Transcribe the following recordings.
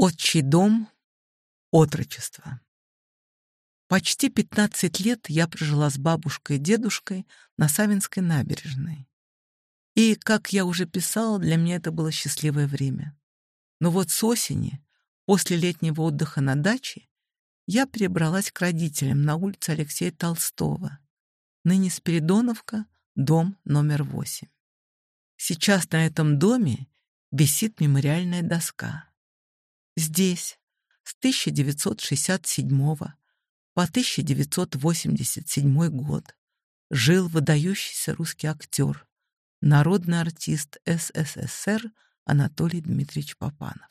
Отчий дом, отрочество. Почти 15 лет я прожила с бабушкой и дедушкой на Савинской набережной. И, как я уже писала, для меня это было счастливое время. Но вот с осени, после летнего отдыха на даче, я перебралась к родителям на улице Алексея Толстого, ныне Спиридоновка, дом номер 8. Сейчас на этом доме висит мемориальная доска. Здесь с 1967 по 1987 год жил выдающийся русский актер, народный артист СССР Анатолий Дмитриевич Попанов.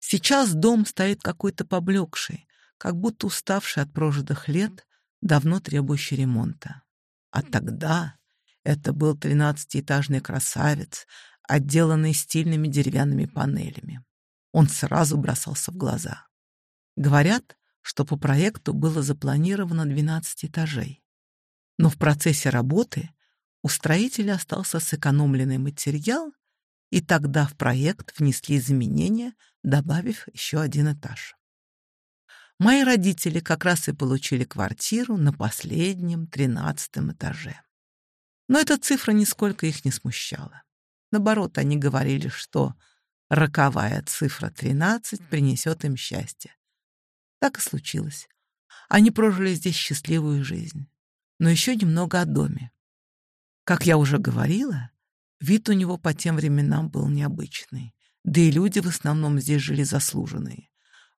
Сейчас дом стоит какой-то поблекший, как будто уставший от прожитых лет, давно требующий ремонта. А тогда это был тринадцатиэтажный красавец, отделанный стильными деревянными панелями он сразу бросался в глаза. Говорят, что по проекту было запланировано 12 этажей. Но в процессе работы у строителя остался сэкономленный материал, и тогда в проект внесли изменения, добавив еще один этаж. Мои родители как раз и получили квартиру на последнем, тринадцатом этаже. Но эта цифра нисколько их не смущала. Наоборот, они говорили, что роковая цифра 13 принесет им счастье. Так и случилось. Они прожили здесь счастливую жизнь. Но еще немного о доме. Как я уже говорила, вид у него по тем временам был необычный. Да и люди в основном здесь жили заслуженные.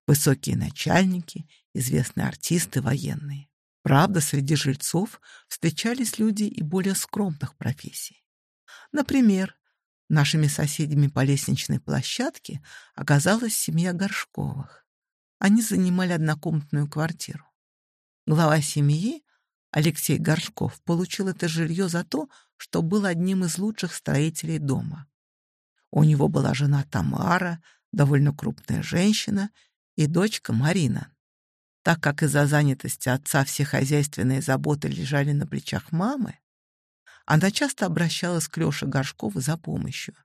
Высокие начальники, известные артисты, военные. Правда, среди жильцов встречались люди и более скромных профессий. Например, Нашими соседями по лестничной площадке оказалась семья Горшковых. Они занимали однокомнатную квартиру. Глава семьи, Алексей Горшков, получил это жилье за то, что был одним из лучших строителей дома. У него была жена Тамара, довольно крупная женщина, и дочка Марина. Так как из-за занятости отца все хозяйственные заботы лежали на плечах мамы, она часто обращалась к Лёше Горшкову за помощью.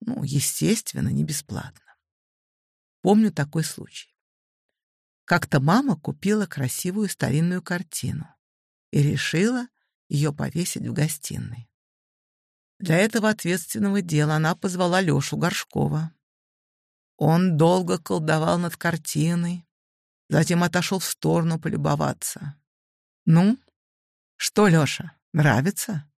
Ну, естественно, не бесплатно. Помню такой случай. Как-то мама купила красивую старинную картину и решила её повесить в гостиной. Для этого ответственного дела она позвала Лёшу Горшкова. Он долго колдовал над картиной, затем отошёл в сторону полюбоваться. «Ну, что, Лёша, нравится?»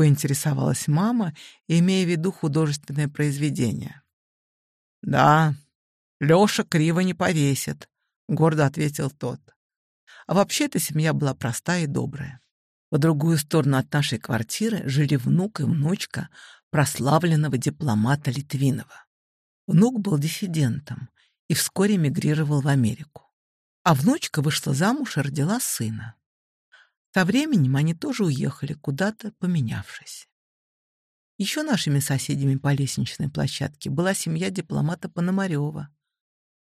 поинтересовалась мама, имея в виду художественное произведение. «Да, Лёша криво не повесит», — гордо ответил тот. А вообще-то семья была простая и добрая. По другую сторону от нашей квартиры жили внук и внучка прославленного дипломата Литвинова. Внук был диссидентом и вскоре мигрировал в Америку. А внучка вышла замуж и родила сына. Со временем они тоже уехали куда-то, поменявшись. Еще нашими соседями по лестничной площадке была семья дипломата Пономарева.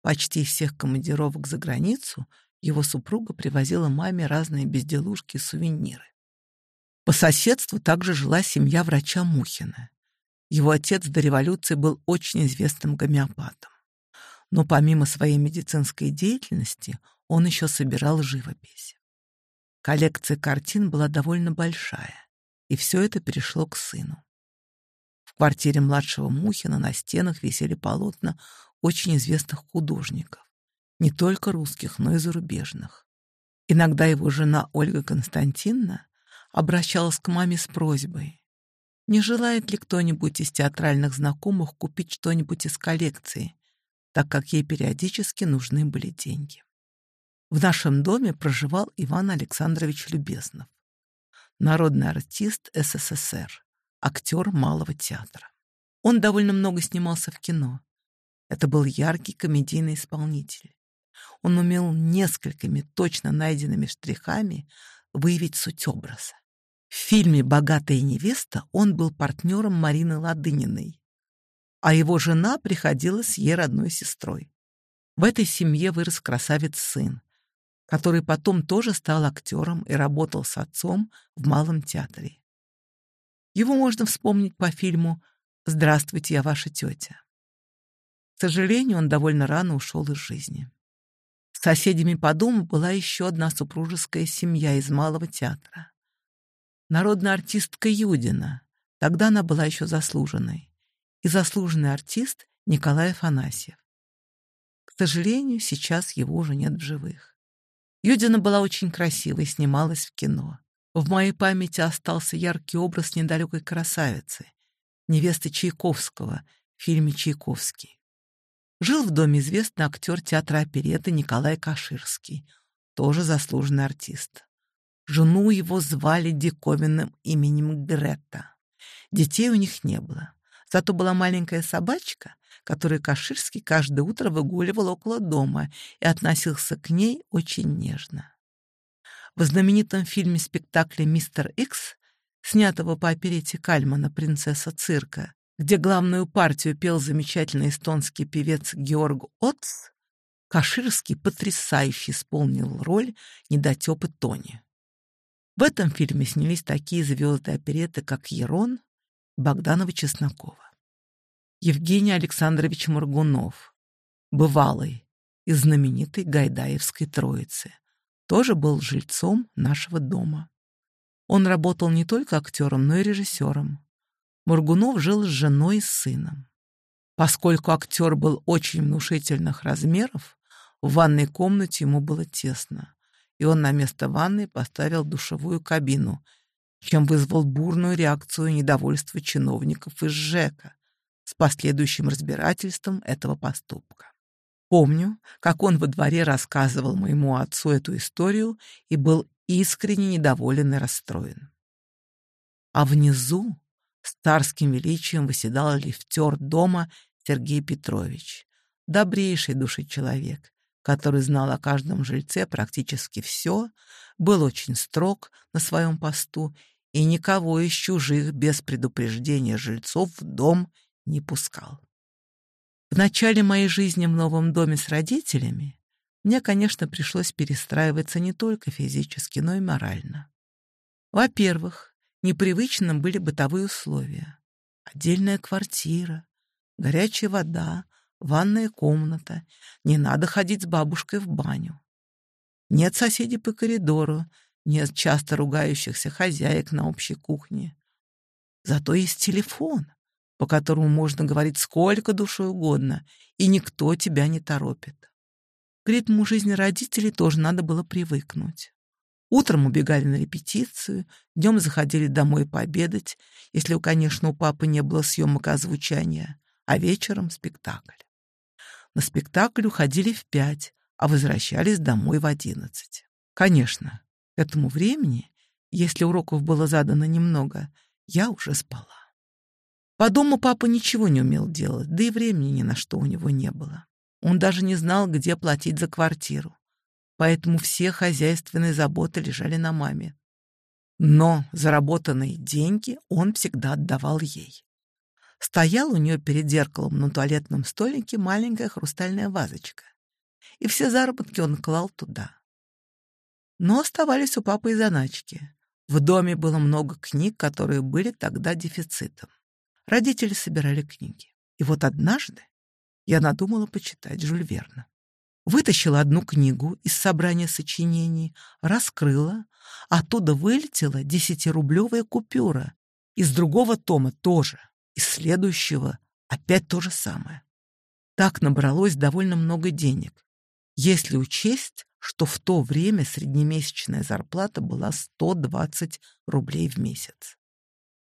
Почти из всех командировок за границу его супруга привозила маме разные безделушки и сувениры. По соседству также жила семья врача Мухина. Его отец до революции был очень известным гомеопатом. Но помимо своей медицинской деятельности он еще собирал живопись. Коллекция картин была довольно большая, и все это перешло к сыну. В квартире младшего Мухина на стенах висели полотна очень известных художников, не только русских, но и зарубежных. Иногда его жена Ольга Константиновна обращалась к маме с просьбой, не желает ли кто-нибудь из театральных знакомых купить что-нибудь из коллекции, так как ей периодически нужны были деньги. В нашем доме проживал Иван Александрович Любезнов, народный артист СССР, актер малого театра. Он довольно много снимался в кино. Это был яркий комедийный исполнитель. Он умел несколькими точно найденными штрихами выявить суть образа. В фильме «Богатая невеста» он был партнером Марины Ладыниной, а его жена приходила с ей родной сестрой. В этой семье вырос красавец сын, который потом тоже стал актером и работал с отцом в Малом театре. Его можно вспомнить по фильму «Здравствуйте, я ваша тетя». К сожалению, он довольно рано ушел из жизни. Соседями по дому была еще одна супружеская семья из Малого театра. Народная артистка Юдина, тогда она была еще заслуженной, и заслуженный артист Николай Афанасьев. К сожалению, сейчас его уже нет в живых. Юдина была очень красивой, снималась в кино. В моей памяти остался яркий образ недалекой красавицы, невесты Чайковского в фильме «Чайковский». Жил в доме известный актер театра опереты Николай Каширский, тоже заслуженный артист. Жену его звали диковинным именем Грета. Детей у них не было. Зато была маленькая собачка, который Каширский каждое утро выгуливал около дома и относился к ней очень нежно. В знаменитом фильме-спектакле «Мистер Икс», снятого по оперете Кальмана «Принцесса цирка», где главную партию пел замечательный эстонский певец Георг Отц, Каширский потрясающе исполнил роль недотёпы Тони. В этом фильме снялись такие звёзды опереты, как Ерон, Богданова Чеснокова. Евгений Александрович Моргунов, бывалый из знаменитой Гайдаевской Троицы, тоже был жильцом нашего дома. Он работал не только актером, но и режиссером. Моргунов жил с женой и сыном. Поскольку актер был очень внушительных размеров, в ванной комнате ему было тесно, и он на место ванны поставил душевую кабину, чем вызвал бурную реакцию недовольства чиновников из ЖЭКа, с последующим разбирательством этого поступка. Помню, как он во дворе рассказывал моему отцу эту историю и был искренне недоволен и расстроен. А внизу с царским величием восседал лифтер дома Сергей Петрович, добрейший души человек, который знал о каждом жильце практически все, был очень строг на своем посту и никого из чужих без предупреждения жильцов в дом не пускал. В начале моей жизни в новом доме с родителями мне, конечно, пришлось перестраиваться не только физически, но и морально. Во-первых, непривычным были бытовые условия. Отдельная квартира, горячая вода, ванная комната, не надо ходить с бабушкой в баню. Нет соседей по коридору, нет часто ругающихся хозяек на общей кухне. Зато есть телефон, по которому можно говорить сколько душой угодно, и никто тебя не торопит. К ритму жизни родителей тоже надо было привыкнуть. Утром убегали на репетицию, днем заходили домой пообедать, если, конечно, у папы не было съемок озвучания, а вечером — спектакль. На спектакль уходили в пять, а возвращались домой в одиннадцать. Конечно, к этому времени, если уроков было задано немного, я уже спала. По дому папа ничего не умел делать, да и времени ни на что у него не было. Он даже не знал, где платить за квартиру. Поэтому все хозяйственные заботы лежали на маме. Но заработанные деньги он всегда отдавал ей. Стоял у нее перед зеркалом на туалетном столике маленькая хрустальная вазочка. И все заработки он клал туда. Но оставались у папы и заначки. В доме было много книг, которые были тогда дефицитом. Родители собирали книги. И вот однажды я надумала почитать Жюль Верна. Вытащила одну книгу из собрания сочинений, раскрыла, оттуда вылетела десятирублевая купюра. Из другого тома тоже, из следующего опять то же самое. Так набралось довольно много денег, если учесть, что в то время среднемесячная зарплата была 120 рублей в месяц.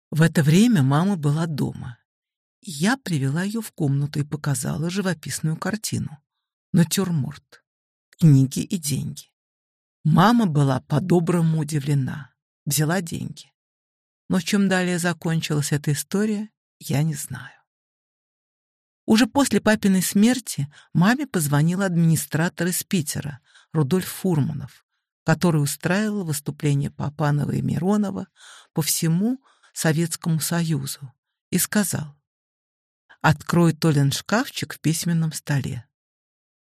В это время мама была дома. Я привела ее в комнату и показала живописную картину. Натюрморт. Книги и деньги. Мама была по-доброму удивлена. Взяла деньги. Но чем далее закончилась эта история, я не знаю. Уже после папиной смерти маме позвонил администратор из Питера, Рудольф Фурманов, который устраивал выступление Папанова и Миронова по всему Советскому Союзу и сказал, «Открой Толин шкафчик в письменном столе.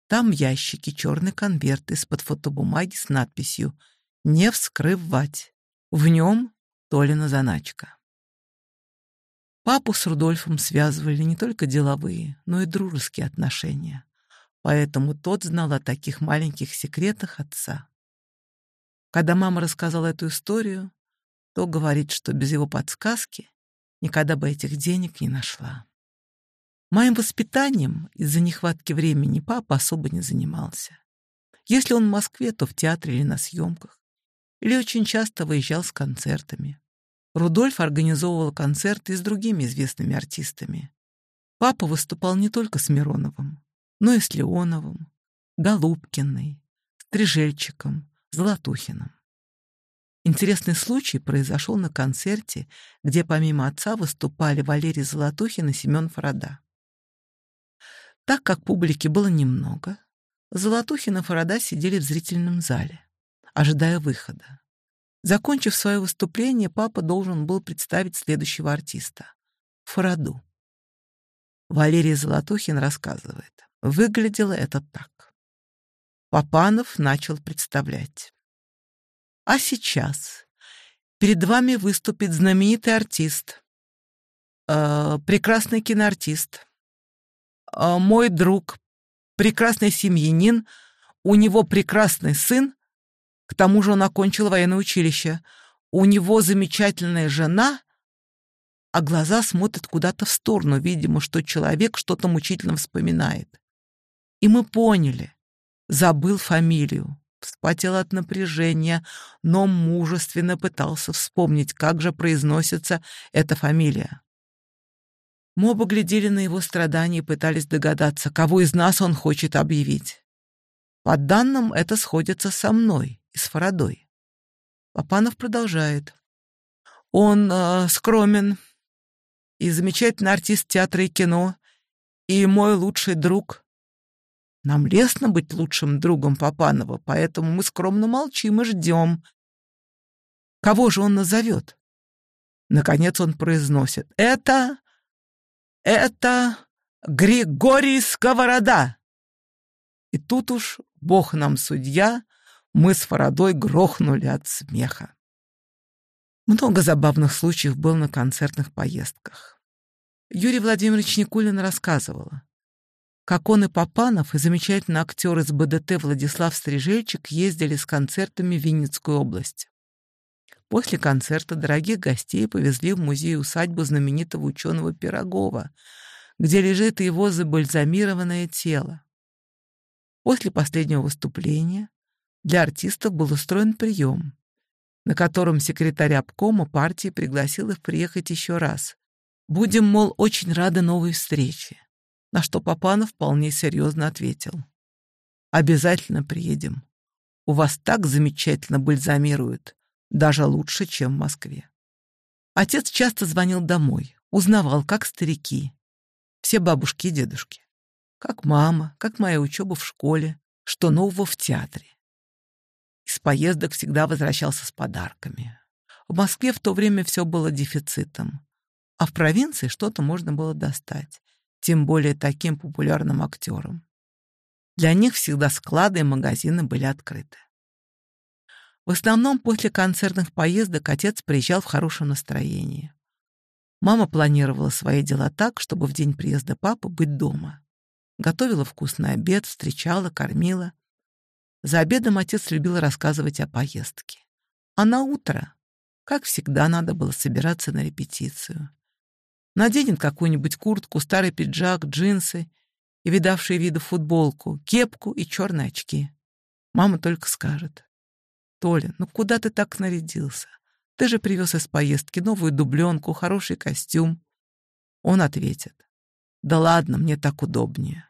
Там в ящике черный конверт из-под фотобумаги с надписью «Не вскрывать». В нем Толина заначка. Папу с Рудольфом связывали не только деловые, но и дружеские отношения. Поэтому тот знал о таких маленьких секретах отца. Когда мама рассказала эту историю, кто говорит, что без его подсказки никогда бы этих денег не нашла? Моим воспитанием из-за нехватки времени папа особо не занимался. Если он в Москве, то в театре или на съемках. Или очень часто выезжал с концертами. Рудольф организовывал концерты с другими известными артистами. Папа выступал не только с Мироновым, но и с Леоновым, Голубкиной, Стрижельчиком, Золотухиным. Интересный случай произошел на концерте, где помимо отца выступали Валерий Золотухин и Семен Фарада. Так как публики было немного, Золотухин и Фарада сидели в зрительном зале, ожидая выхода. Закончив свое выступление, папа должен был представить следующего артиста — Фараду. Валерий Золотухин рассказывает. Выглядело это так. Папанов начал представлять. А сейчас перед вами выступит знаменитый артист, э, прекрасный киноартист, э, мой друг, прекрасный семьянин, у него прекрасный сын, к тому же он окончил военное училище, у него замечательная жена, а глаза смотрят куда-то в сторону, видимо, что человек что-то мучительно вспоминает. И мы поняли, забыл фамилию вспотел от напряжения, но мужественно пытался вспомнить, как же произносится эта фамилия. Мы оба глядели на его страдания и пытались догадаться, кого из нас он хочет объявить. По данным, это сходится со мной и с Фарадой. Папанов продолжает. Он э, скромен и замечательный артист театра и кино, и мой лучший друг, нам лестно быть лучшим другом Папанова, поэтому мы скромно молчим и ждем. Кого же он назовет? Наконец он произносит. Это... это... Григорий Сковорода! И тут уж, бог нам судья, мы с Фарадой грохнули от смеха. Много забавных случаев было на концертных поездках. Юрий Владимирович Никулин рассказывала как он и Папанов, и замечательный актер из БДТ Владислав Стрижельчик ездили с концертами в Винницкую область. После концерта дорогих гостей повезли в музей-усадьбу знаменитого ученого Пирогова, где лежит его забальзамированное тело. После последнего выступления для артистов был устроен прием, на котором секретарь обкома партии пригласил их приехать еще раз. Будем, мол, очень рады новой встрече на что Папанов вполне серьезно ответил. «Обязательно приедем. У вас так замечательно бальзамируют, даже лучше, чем в Москве». Отец часто звонил домой, узнавал, как старики, все бабушки и дедушки, как мама, как моя учеба в школе, что нового в театре. Из поездок всегда возвращался с подарками. В Москве в то время все было дефицитом, а в провинции что-то можно было достать тем более таким популярным актером. Для них всегда склады и магазины были открыты. В основном после концертных поездок отец приезжал в хорошем настроении. Мама планировала свои дела так, чтобы в день приезда папы быть дома. Готовила вкусный обед, встречала, кормила. За обедом отец любил рассказывать о поездке. А на утро, как всегда, надо было собираться на репетицию. Наденет какую-нибудь куртку, старый пиджак, джинсы и видавшие виды футболку, кепку и черные очки. Мама только скажет. «Толя, ну куда ты так нарядился? Ты же привез из поездки новую дубленку, хороший костюм». Он ответит. «Да ладно, мне так удобнее».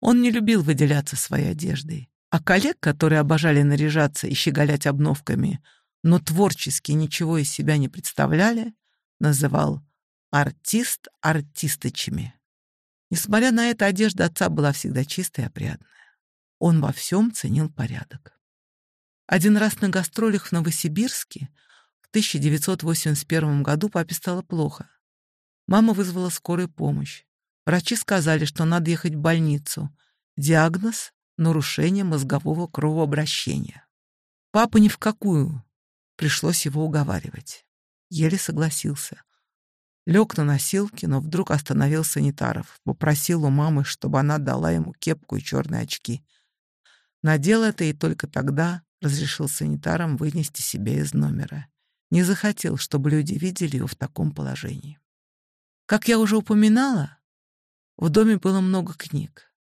Он не любил выделяться своей одеждой. А коллег, которые обожали наряжаться и щеголять обновками, но творчески ничего из себя не представляли, называл Артист артисточами. Несмотря на это, одежда отца была всегда чистая и опрятная. Он во всем ценил порядок. Один раз на гастролях в Новосибирске в 1981 году папе стало плохо. Мама вызвала скорую помощь. Врачи сказали, что надо ехать в больницу. Диагноз — нарушение мозгового кровообращения. Папа ни в какую. Пришлось его уговаривать. Еле согласился. Лег на носилки, но вдруг остановил санитаров, попросил у мамы, чтобы она дала ему кепку и черные очки. Надел это и только тогда разрешил санитарам вынести себя из номера. Не захотел, чтобы люди видели его в таком положении. Как я уже упоминала, в доме было много книг.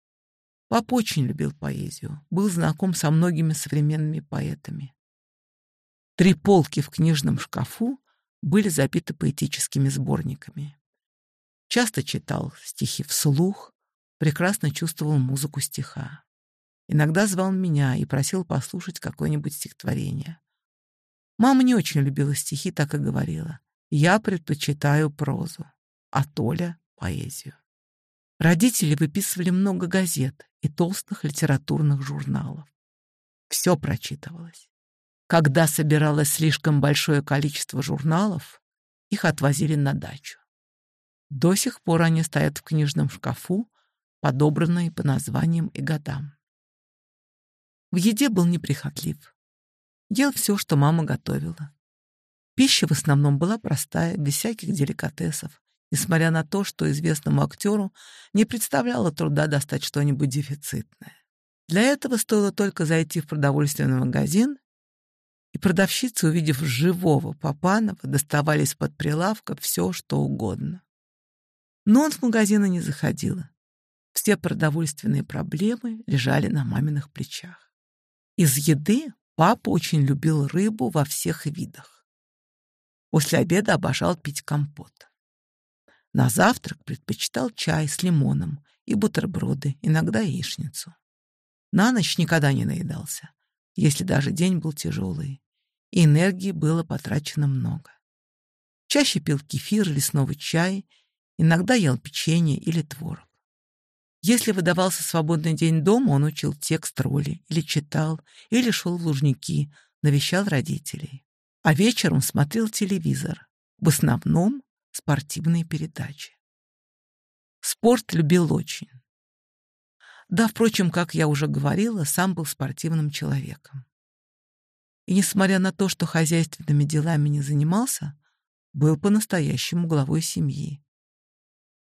Пап очень любил поэзию, был знаком со многими современными поэтами. Три полки в книжном шкафу были забиты поэтическими сборниками. Часто читал стихи вслух, прекрасно чувствовал музыку стиха. Иногда звал меня и просил послушать какое-нибудь стихотворение. Мама не очень любила стихи, так и говорила. Я предпочитаю прозу, а Толя — поэзию. Родители выписывали много газет и толстых литературных журналов. Все прочитывалось. Когда собиралось слишком большое количество журналов, их отвозили на дачу. До сих пор они стоят в книжном шкафу, подобранные по названиям и годам. В еде был неприхотлив. Ел все, что мама готовила. Пища в основном была простая, без всяких деликатесов, несмотря на то, что известному актеру не представляло труда достать что-нибудь дефицитное. Для этого стоило только зайти в продовольственный магазин и продавщицы, увидев живого Папанова, доставали из-под прилавка все, что угодно. Но он в магазины не заходила. Все продовольственные проблемы лежали на маминых плечах. Из еды папа очень любил рыбу во всех видах. После обеда обожал пить компот. На завтрак предпочитал чай с лимоном и бутерброды, иногда яичницу. На ночь никогда не наедался, если даже день был тяжелый и энергии было потрачено много. Чаще пил кефир лесной чай, иногда ел печенье или творог. Если выдавался свободный день дома, он учил текст роли, или читал, или шел в лужники, навещал родителей. А вечером смотрел телевизор, в основном спортивные передачи. Спорт любил очень. Да, впрочем, как я уже говорила, сам был спортивным человеком и, несмотря на то, что хозяйственными делами не занимался, был по-настоящему главой семьи.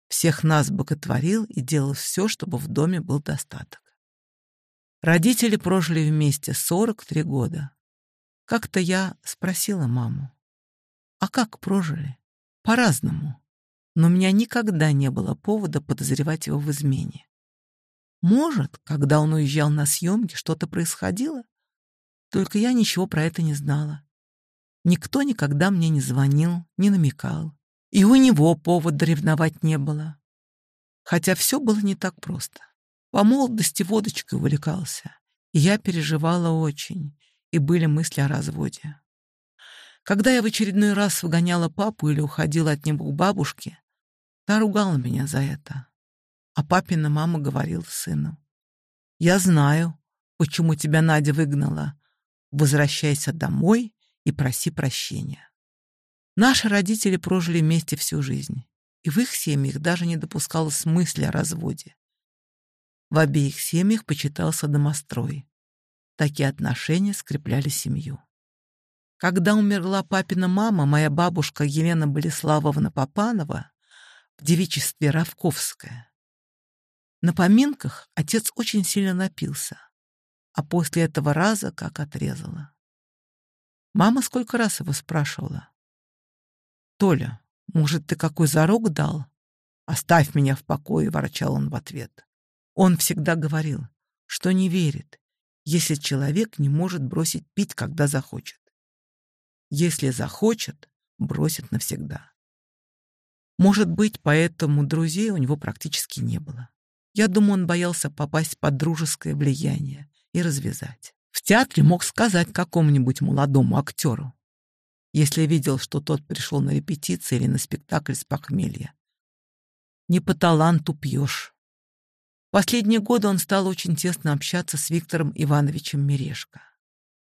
Всех нас боготворил и делал все, чтобы в доме был достаток. Родители прожили вместе 43 года. Как-то я спросила маму, а как прожили? По-разному. Но у меня никогда не было повода подозревать его в измене. Может, когда он уезжал на съемки, что-то происходило? Только я ничего про это не знала. Никто никогда мне не звонил, не намекал. И у него повода ревновать не было. Хотя все было не так просто. По молодости водочкой увлекался. И я переживала очень. И были мысли о разводе. Когда я в очередной раз выгоняла папу или уходила от него к бабушке, та ругала меня за это. А папина мама говорила сыну. «Я знаю, почему тебя Надя выгнала возвращайся домой и проси прощения. Наши родители прожили вместе всю жизнь, и в их семьях даже не допускалось мысли о разводе. В обеих семьях почитался домострой. Такие отношения скрепляли семью. Когда умерла папина мама, моя бабушка Елена Болеславовна Попанова в девичестве Равковская. На поминках отец очень сильно напился а после этого раза как отрезала. Мама сколько раз его спрашивала. «Толя, может, ты какой зарок дал?» «Оставь меня в покое», — ворчал он в ответ. Он всегда говорил, что не верит, если человек не может бросить пить, когда захочет. Если захочет, бросит навсегда. Может быть, поэтому друзей у него практически не было. Я думаю, он боялся попасть под дружеское влияние, и развязать. В театре мог сказать какому-нибудь молодому актеру, если видел, что тот пришел на репетиции или на спектакль с похмелья. Не по таланту пьешь. Последние годы он стал очень тесно общаться с Виктором Ивановичем Мережко.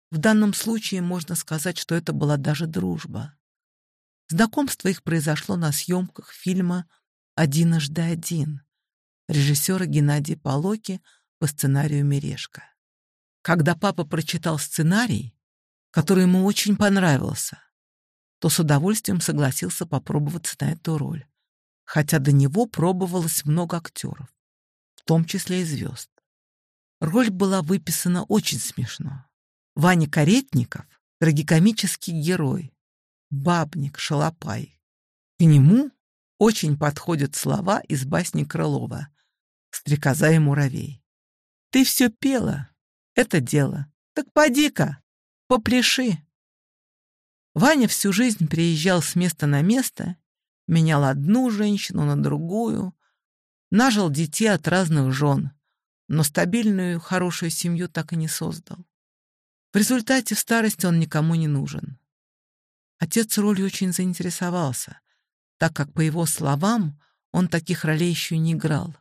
В данном случае можно сказать, что это была даже дружба. Знакомство их произошло на съемках фильма «Одиножды один» режиссера Геннадия Полоки по сценарию «Мережка». Когда папа прочитал сценарий, который ему очень понравился, то с удовольствием согласился попробоваться на эту роль, хотя до него пробовалось много актеров, в том числе и звезд. Роль была выписана очень смешно. Ваня Каретников — трагикомический герой, бабник, шалопай. К нему очень подходят слова из басни Крылова «Стрекоза и муравей». «Ты все пела, это дело. Так поди-ка, попляши. Ваня всю жизнь приезжал с места на место, менял одну женщину на другую, нажил детей от разных жен, но стабильную, хорошую семью так и не создал. В результате в старости он никому не нужен. Отец ролью очень заинтересовался, так как, по его словам, он таких ролей еще не играл.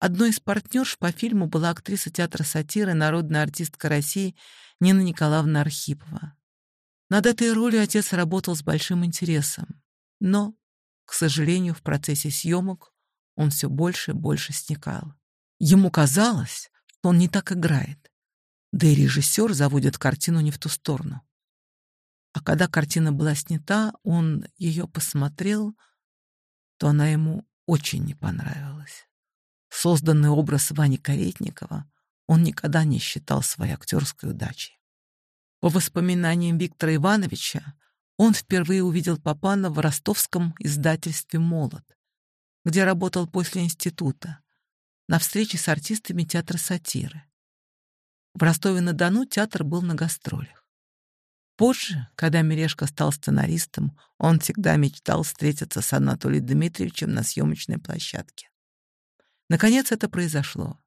Одной из партнерш по фильму была актриса театра сатиры, народная артистка России Нина Николаевна Архипова. Над этой ролью отец работал с большим интересом, но, к сожалению, в процессе съемок он все больше и больше сникал. Ему казалось, что он не так играет, да и режиссер заводит картину не в ту сторону. А когда картина была снята, он ее посмотрел, то она ему очень не понравилась. Созданный образ Вани Каретникова он никогда не считал своей актерской удачей. По воспоминаниям Виктора Ивановича, он впервые увидел Папана в ростовском издательстве «Молот», где работал после института, на встрече с артистами театра сатиры. В Ростове-на-Дону театр был на гастролях. Позже, когда Мережко стал сценаристом, он всегда мечтал встретиться с Анатолием Дмитриевичем на съемочной площадке. Наконец это произошло.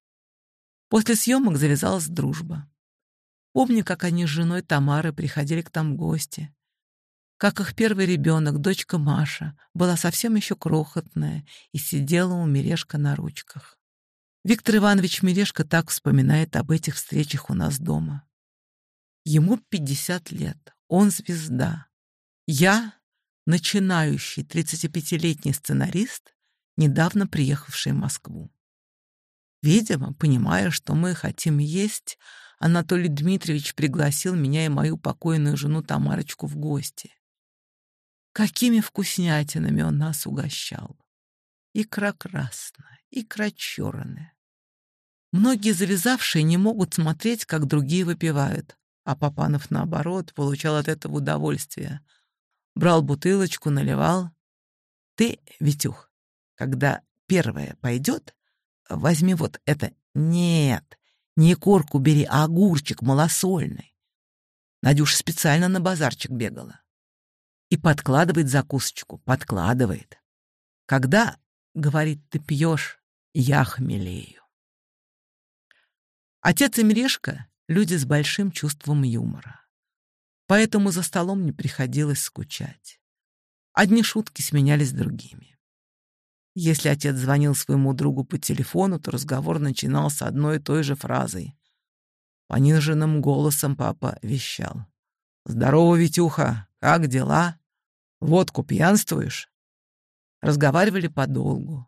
После съемок завязалась дружба. Помню, как они с женой Тамары приходили к там гости. Как их первый ребенок, дочка Маша, была совсем еще крохотная и сидела у Мирешка на ручках. Виктор Иванович Мирешка так вспоминает об этих встречах у нас дома. Ему 50 лет, он звезда. Я, начинающий 35-летний сценарист, недавно приехавшей в Москву. Видимо, понимая, что мы хотим есть, Анатолий Дмитриевич пригласил меня и мою покойную жену Тамарочку в гости. Какими вкуснятинами он нас угощал! Икра красная, икра черная. Многие завязавшие не могут смотреть, как другие выпивают, а Папанов, наоборот, получал от этого удовольствие. Брал бутылочку, наливал. «Ты, Витюх, когда первое пойдет, возьми вот это. Нет, не корку бери, а огурчик малосольный. Надюша специально на базарчик бегала. И подкладывает закусочку, подкладывает. Когда, говорит, ты пьешь, я хмелею. Отец и Мирешка — люди с большим чувством юмора. Поэтому за столом не приходилось скучать. Одни шутки сменялись другими. Если отец звонил своему другу по телефону, то разговор начинался одной и той же фразой. Пониженным голосом папа вещал. «Здорово, Витюха! Как дела? Водку пьянствуешь?» Разговаривали подолгу.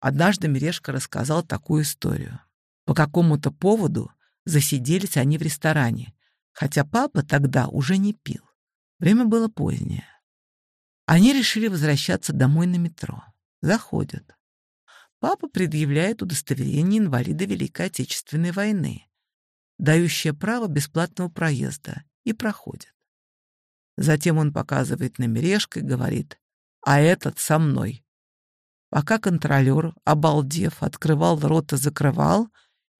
Однажды Мережка рассказал такую историю. По какому-то поводу засиделись они в ресторане, хотя папа тогда уже не пил. Время было позднее. Они решили возвращаться домой на метро. Заходят. Папа предъявляет удостоверение инвалида Великой Отечественной войны, дающее право бесплатного проезда, и проходит. Затем он показывает намережкой и говорит «А этот со мной». Пока контролер, обалдев, открывал рот и закрывал,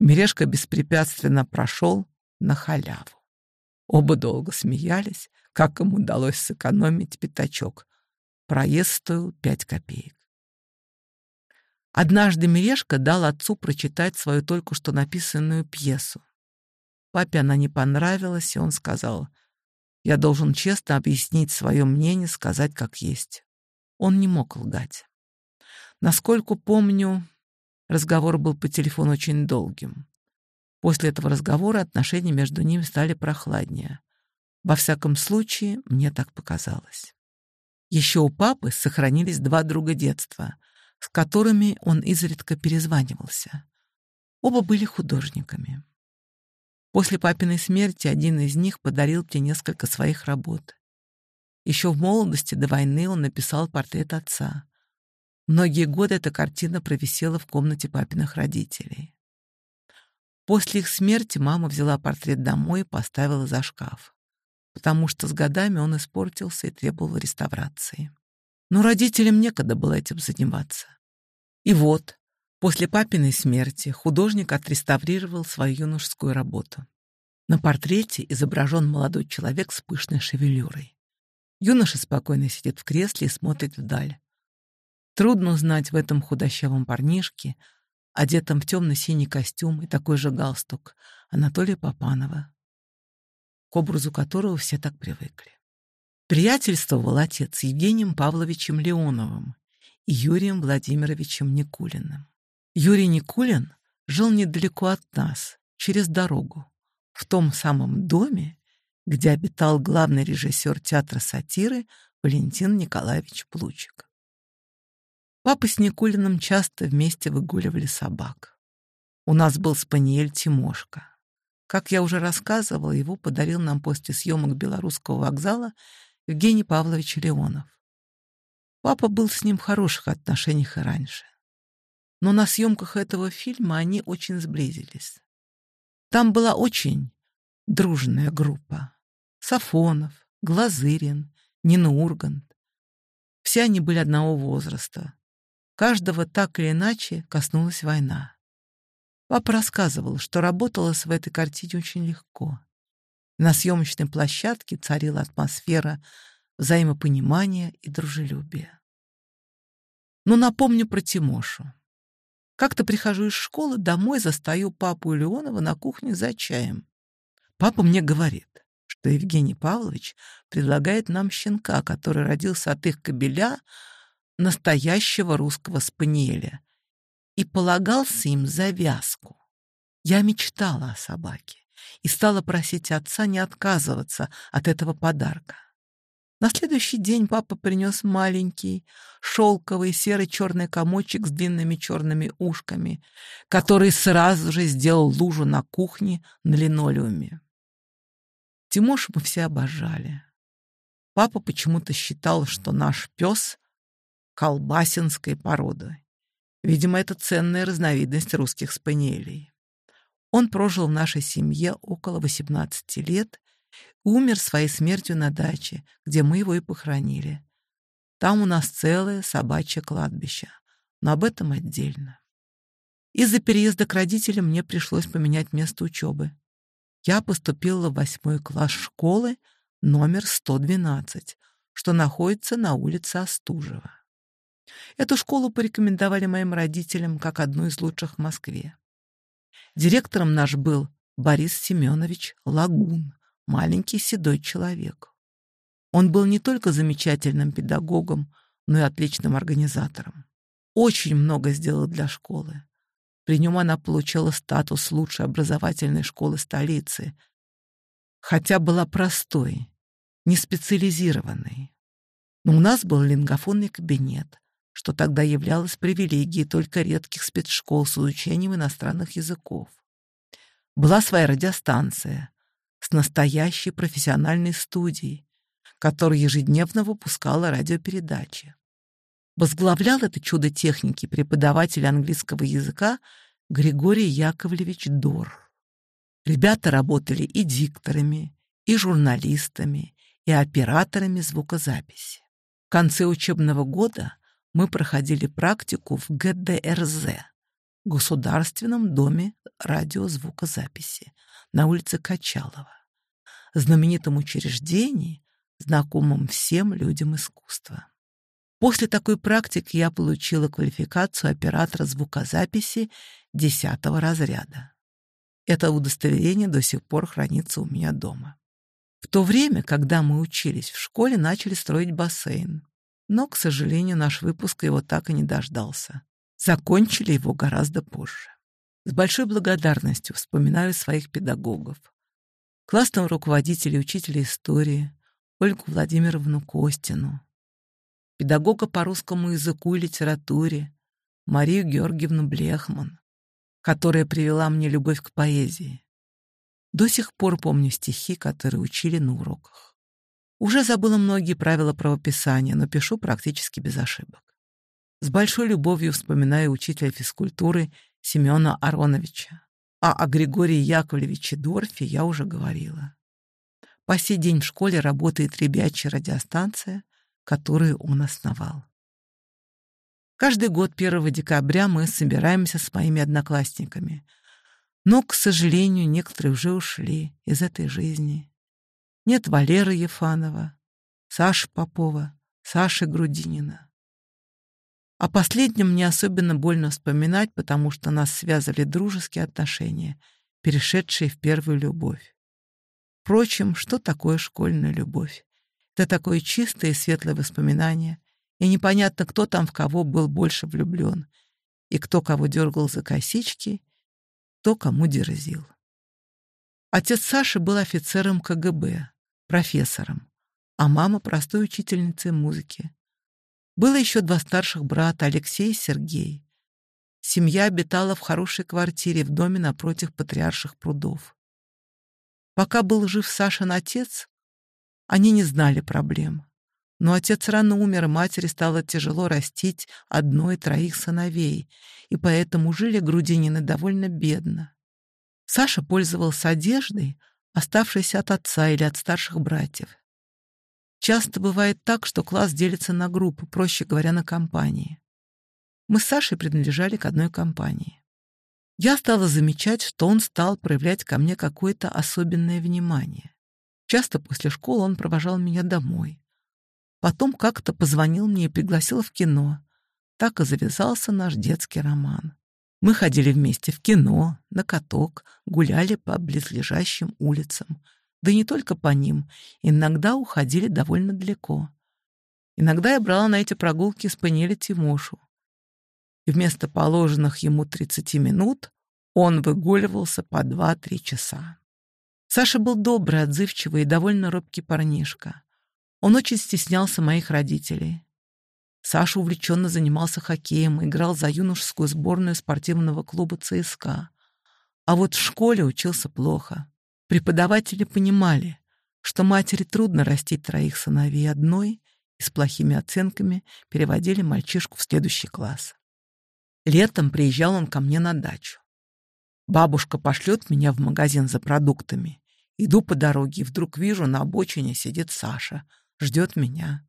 Мережка беспрепятственно прошел на халяву. Оба долго смеялись, как им удалось сэкономить пятачок. Проезд стоил пять копеек. Однажды Мирешка дал отцу прочитать свою только что написанную пьесу. Папе она не понравилась, и он сказал, «Я должен честно объяснить свое мнение, сказать как есть». Он не мог лгать. Насколько помню, разговор был по телефону очень долгим. После этого разговора отношения между ними стали прохладнее. Во всяком случае, мне так показалось. Еще у папы сохранились два друга детства, с которыми он изредка перезванивался. Оба были художниками. После папиной смерти один из них подарил мне несколько своих работ. Еще в молодости до войны он написал портрет отца. Многие годы эта картина провисела в комнате папиных родителей. После их смерти мама взяла портрет домой и поставила за шкаф, потому что с годами он испортился и требовал реставрации. Но родителям некогда было этим заниматься. И вот, после папиной смерти художник отреставрировал свою юношескую работу. На портрете изображен молодой человек с пышной шевелюрой. Юноша спокойно сидит в кресле и смотрит вдаль. Трудно узнать в этом худощавом парнишке, одетом в темно-синий костюм и такой же галстук, Анатолия Попанова, к образу которого все так привыкли. Приятельствовал отец с Евгением Павловичем Леоновым, Юрием Владимировичем Никулиным. Юрий Никулин жил недалеко от нас, через дорогу, в том самом доме, где обитал главный режиссер театра сатиры Валентин Николаевич Плучик. Папа с Никулиным часто вместе выгуливали собак. У нас был спаниель Тимошка. Как я уже рассказывала, его подарил нам после съемок Белорусского вокзала Евгений Павлович Леонов. Папа был с ним в хороших отношениях и раньше. Но на съемках этого фильма они очень сблизились. Там была очень дружная группа. Сафонов, Глазырин, Нина Ургант. Все они были одного возраста. Каждого так или иначе коснулась война. Папа рассказывал, что работалось в этой картине очень легко. На съемочной площадке царила атмосфера взаимопонимания и дружелюбия. Но напомню про Тимошу. Как-то прихожу из школы, домой застаю папу Леонова на кухне за чаем. Папа мне говорит, что Евгений Павлович предлагает нам щенка, который родился от их кобеля, настоящего русского спаниеля, и полагался им завязку. Я мечтала о собаке и стала просить отца не отказываться от этого подарка. На следующий день папа принес маленький, шелковый серый-черный комочек с длинными черными ушками, который сразу же сделал лужу на кухне на линолеуме. Тимошу мы все обожали. Папа почему-то считал, что наш пес — колбасинской породы. Видимо, это ценная разновидность русских спаниелей. Он прожил в нашей семье около 18 лет Умер своей смертью на даче, где мы его и похоронили. Там у нас целое собачье кладбище, но об этом отдельно. Из-за переезда к родителям мне пришлось поменять место учебы. Я поступила в восьмой класс школы номер 112, что находится на улице Остужева. Эту школу порекомендовали моим родителям как одну из лучших в Москве. Директором наш был Борис Семенович Лагун, маленький седой человек. Он был не только замечательным педагогом, но и отличным организатором. Очень много сделал для школы. При нем она получила статус лучшей образовательной школы столицы, хотя была простой, не специализированной. Но у нас был лингофонный кабинет, что тогда являлось привилегией только редких спецшкол с изучением иностранных языков. Была своя радиостанция, с настоящей профессиональной студией, которая ежедневно выпускала радиопередачи. Возглавлял это чудо техники преподаватель английского языка Григорий Яковлевич Дор. Ребята работали и дикторами, и журналистами, и операторами звукозаписи. В конце учебного года мы проходили практику в ГДРЗ, Государственном доме радиозвукозаписи – на улице Качалова, знаменитом учреждении, знакомом всем людям искусства. После такой практики я получила квалификацию оператора звукозаписи 10 разряда. Это удостоверение до сих пор хранится у меня дома. В то время, когда мы учились в школе, начали строить бассейн. Но, к сожалению, наш выпуск его так и не дождался. Закончили его гораздо позже. С большой благодарностью вспоминаю своих педагогов. Классного руководителя и учителя истории Ольгу Владимировну Костину, педагога по русскому языку и литературе Марию Георгиевну Блехман, которая привела мне любовь к поэзии. До сих пор помню стихи, которые учили на уроках. Уже забыла многие правила правописания, но пишу практически без ошибок. С большой любовью вспоминаю учителя физкультуры Семена Ароновича. А о Григории Яковлевиче Дорфе я уже говорила. По сей день в школе работает ребячья радиостанция, которую он основал. Каждый год 1 декабря мы собираемся с моими одноклассниками. Но, к сожалению, некоторые уже ушли из этой жизни. Нет Валеры Ефанова, Саши Попова, Саши Грудинина. О последнем мне особенно больно вспоминать, потому что нас связывали дружеские отношения, перешедшие в первую любовь. Впрочем, что такое школьная любовь? Это такое чистое и светлое воспоминание, и непонятно, кто там в кого был больше влюблен, и кто кого дергал за косички, кто кому дерзил. Отец Саши был офицером КГБ, профессором, а мама — простой учительницей музыки. Было еще два старших брата, Алексей и Сергей. Семья обитала в хорошей квартире в доме напротив патриарших прудов. Пока был жив Сашин отец, они не знали проблем. Но отец рано умер, матери стало тяжело растить одной троих сыновей, и поэтому жили Грудинины довольно бедно. Саша пользовался одеждой, оставшейся от отца или от старших братьев. Часто бывает так, что класс делится на группы, проще говоря, на компании. Мы с Сашей принадлежали к одной компании. Я стала замечать, что он стал проявлять ко мне какое-то особенное внимание. Часто после школы он провожал меня домой. Потом как-то позвонил мне и пригласил в кино. Так и завязался наш детский роман. Мы ходили вместе в кино, на каток, гуляли по близлежащим улицам — да не только по ним. Иногда уходили довольно далеко. Иногда я брала на эти прогулки спаниеля Тимошу. И вместо положенных ему 30 минут он выгуливался по 2-3 часа. Саша был добрый, отзывчивый и довольно робкий парнишка. Он очень стеснялся моих родителей. Саша увлеченно занимался хоккеем, и играл за юношескую сборную спортивного клуба ЦСКА. А вот в школе учился плохо. Преподаватели понимали, что матери трудно растить троих сыновей одной и с плохими оценками переводили мальчишку в следующий класс. Летом приезжал он ко мне на дачу. Бабушка пошлет меня в магазин за продуктами. Иду по дороге и вдруг вижу, на обочине сидит Саша, ждет меня.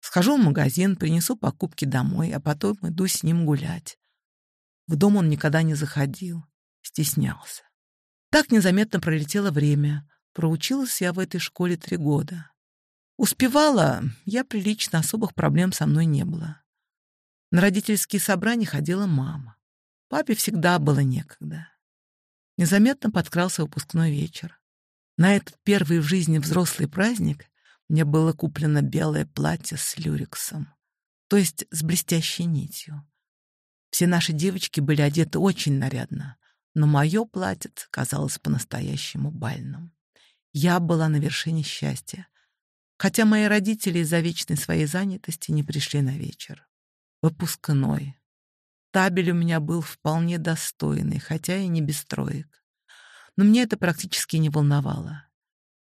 Схожу в магазин, принесу покупки домой, а потом иду с ним гулять. В дом он никогда не заходил, стеснялся. Так незаметно пролетело время. Проучилась я в этой школе три года. Успевала, я прилично, особых проблем со мной не было. На родительские собрания ходила мама. Папе всегда было некогда. Незаметно подкрался выпускной вечер. На этот первый в жизни взрослый праздник мне было куплено белое платье с люрексом, то есть с блестящей нитью. Все наши девочки были одеты очень нарядно но мое платьице казалось по-настоящему бальным. Я была на вершине счастья, хотя мои родители из-за вечной своей занятости не пришли на вечер. Выпускной. Табель у меня был вполне достойный, хотя и не без троек. Но мне это практически не волновало.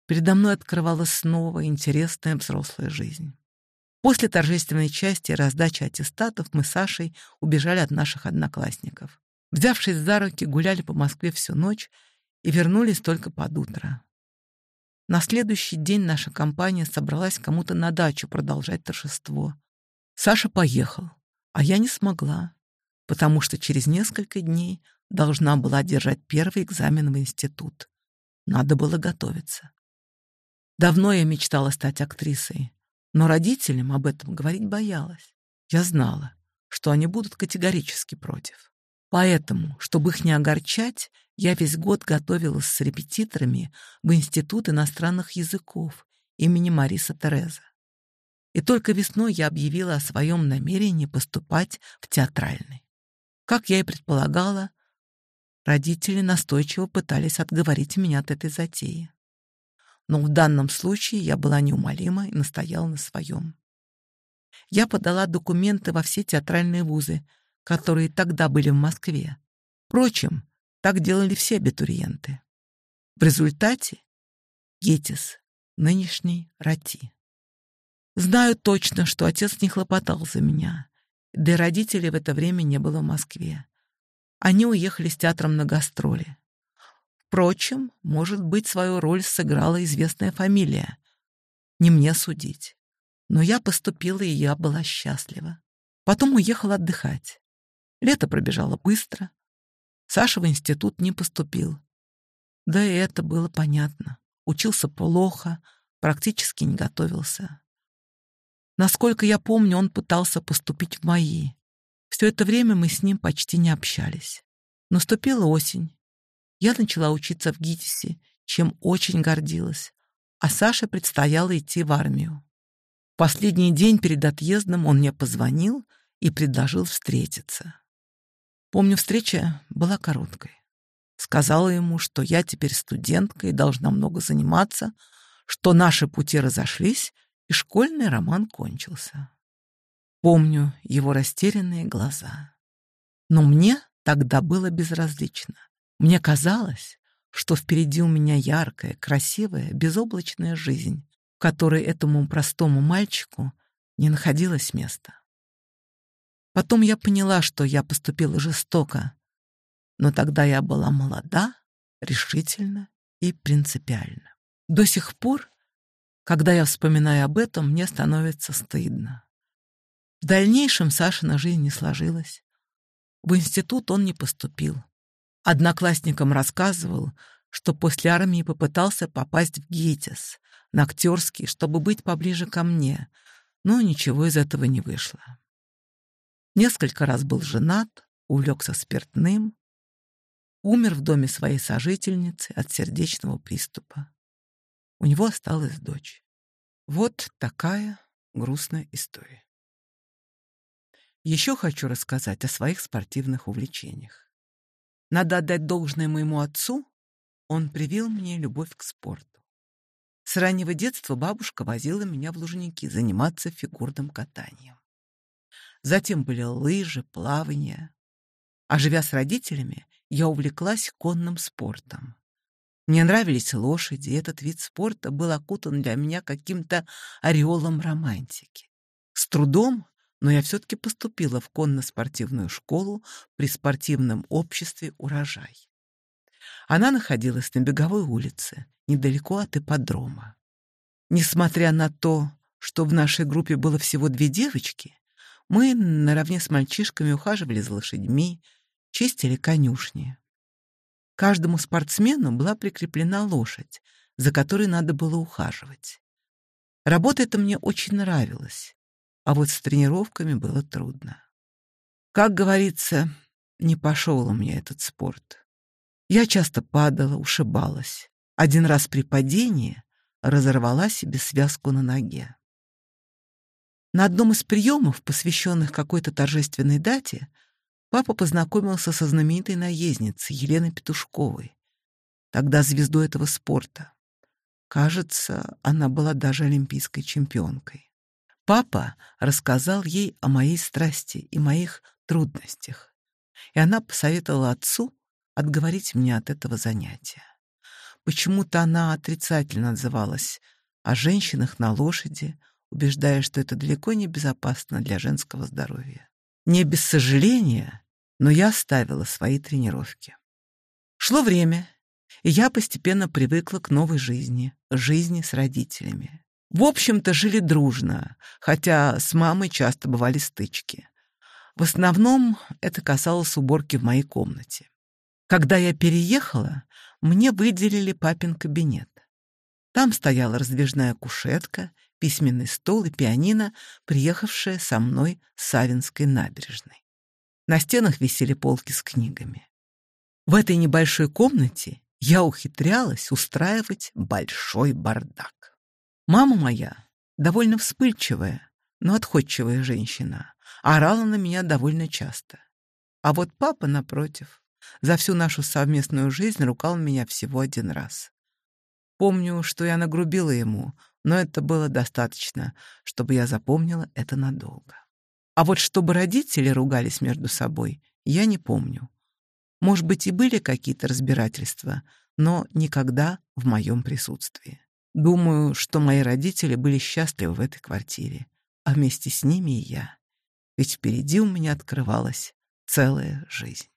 Передо мной открывалась снова интересная взрослая жизнь. После торжественной части раздачи аттестатов мы с Сашей убежали от наших одноклассников. Взявшись за руки, гуляли по Москве всю ночь и вернулись только под утро. На следующий день наша компания собралась кому-то на дачу продолжать торжество. Саша поехал, а я не смогла, потому что через несколько дней должна была держать первый экзамен в институт. Надо было готовиться. Давно я мечтала стать актрисой, но родителям об этом говорить боялась. Я знала, что они будут категорически против. Поэтому, чтобы их не огорчать, я весь год готовилась с репетиторами в Институт иностранных языков имени Мариса Тереза. И только весной я объявила о своем намерении поступать в театральный. Как я и предполагала, родители настойчиво пытались отговорить меня от этой затеи. Но в данном случае я была неумолима и настояла на своем. Я подала документы во все театральные вузы, которые тогда были в Москве. Впрочем, так делали все абитуриенты. В результате Етис, нынешний Рати. Знаю точно, что отец не хлопотал за меня, да и родителей в это время не было в Москве. Они уехали с театром на гастроли. Впрочем, может быть, свою роль сыграла известная фамилия. Не мне судить. Но я поступила, и я была счастлива. Потом уехала отдыхать. Лето пробежало быстро. Саша в институт не поступил. Да и это было понятно. Учился плохо, практически не готовился. Насколько я помню, он пытался поступить в мои. Все это время мы с ним почти не общались. Наступила осень. Я начала учиться в ГИТИСе, чем очень гордилась. А Саше предстояло идти в армию. В последний день перед отъездом он мне позвонил и предложил встретиться. Помню, встреча была короткой. Сказала ему, что я теперь студентка и должна много заниматься, что наши пути разошлись, и школьный роман кончился. Помню его растерянные глаза. Но мне тогда было безразлично. Мне казалось, что впереди у меня яркая, красивая, безоблачная жизнь, в которой этому простому мальчику не находилось места. Потом я поняла, что я поступила жестоко. Но тогда я была молода, решительна и принципиальна. До сих пор, когда я вспоминаю об этом, мне становится стыдно. В дальнейшем Сашина жизнь не сложилась. В институт он не поступил. Одноклассникам рассказывал, что после армии попытался попасть в ГИТИС, на актерский, чтобы быть поближе ко мне, но ничего из этого не вышло. Несколько раз был женат, увлекся спиртным, умер в доме своей сожительницы от сердечного приступа. У него осталась дочь. Вот такая грустная история. Еще хочу рассказать о своих спортивных увлечениях. Надо отдать должное моему отцу, он привил мне любовь к спорту. С раннего детства бабушка возила меня в Лужники заниматься фигурным катанием. Затем были лыжи, плавание. А живя с родителями, я увлеклась конным спортом. Мне нравились лошади, и этот вид спорта был окутан для меня каким-то ореолом романтики. С трудом, но я все-таки поступила в конно-спортивную школу при спортивном обществе «Урожай». Она находилась на Беговой улице, недалеко от ипподрома. Несмотря на то, что в нашей группе было всего две девочки, мы наравне с мальчишками ухаживали за лошадьми, чистили конюшни. Каждому спортсмену была прикреплена лошадь, за которой надо было ухаживать. Работа эта мне очень нравилась, а вот с тренировками было трудно. Как говорится, не пошел у меня этот спорт. Я часто падала, ушибалась. Один раз при падении разорвала себе связку на ноге. На одном из приемов, посвященных какой-то торжественной дате, папа познакомился со знаменитой наездницей Еленой Петушковой, тогда звездой этого спорта. Кажется, она была даже олимпийской чемпионкой. Папа рассказал ей о моей страсти и моих трудностях, и она посоветовала отцу отговорить меня от этого занятия. Почему-то она отрицательно отзывалась о женщинах на лошади, убеждая, что это далеко не безопасно для женского здоровья. Не без сожаления, но я оставила свои тренировки. Шло время, и я постепенно привыкла к новой жизни, жизни с родителями. В общем-то, жили дружно, хотя с мамой часто бывали стычки. В основном это касалось уборки в моей комнате. Когда я переехала, мне выделили папин кабинет. Там стояла раздвижная кушетка письменный стол и пианино, приехавшая со мной с Савинской набережной. На стенах висели полки с книгами. В этой небольшой комнате я ухитрялась устраивать большой бардак. Мама моя, довольно вспыльчивая, но отходчивая женщина, орала на меня довольно часто. А вот папа, напротив, за всю нашу совместную жизнь рукал меня всего один раз. Помню, что я нагрубила ему, но это было достаточно, чтобы я запомнила это надолго. А вот чтобы родители ругались между собой, я не помню. Может быть, и были какие-то разбирательства, но никогда в моем присутствии. Думаю, что мои родители были счастливы в этой квартире, а вместе с ними и я. Ведь впереди у меня открывалась целая жизнь.